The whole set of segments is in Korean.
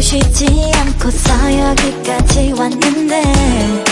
쉬지 않고서 여기까지 왔는데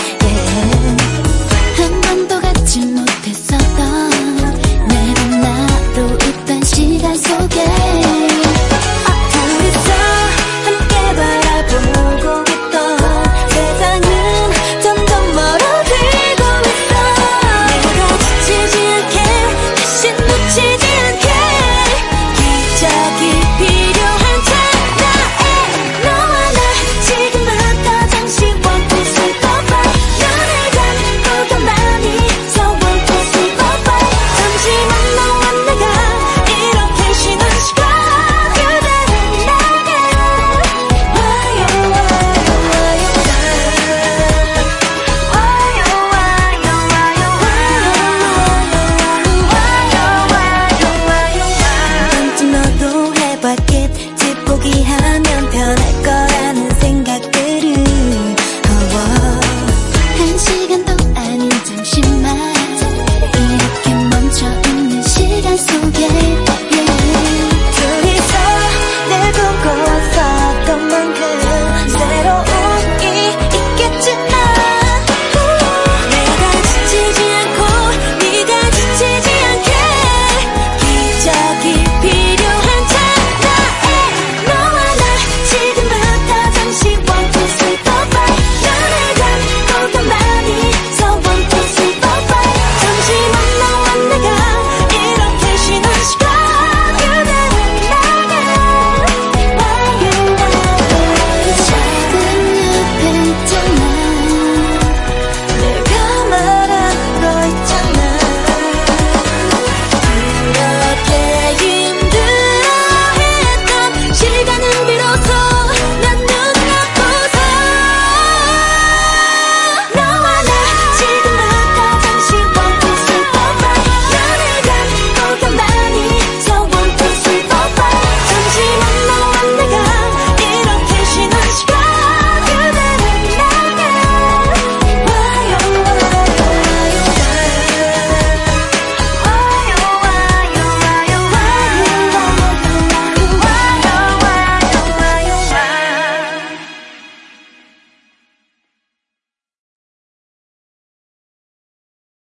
can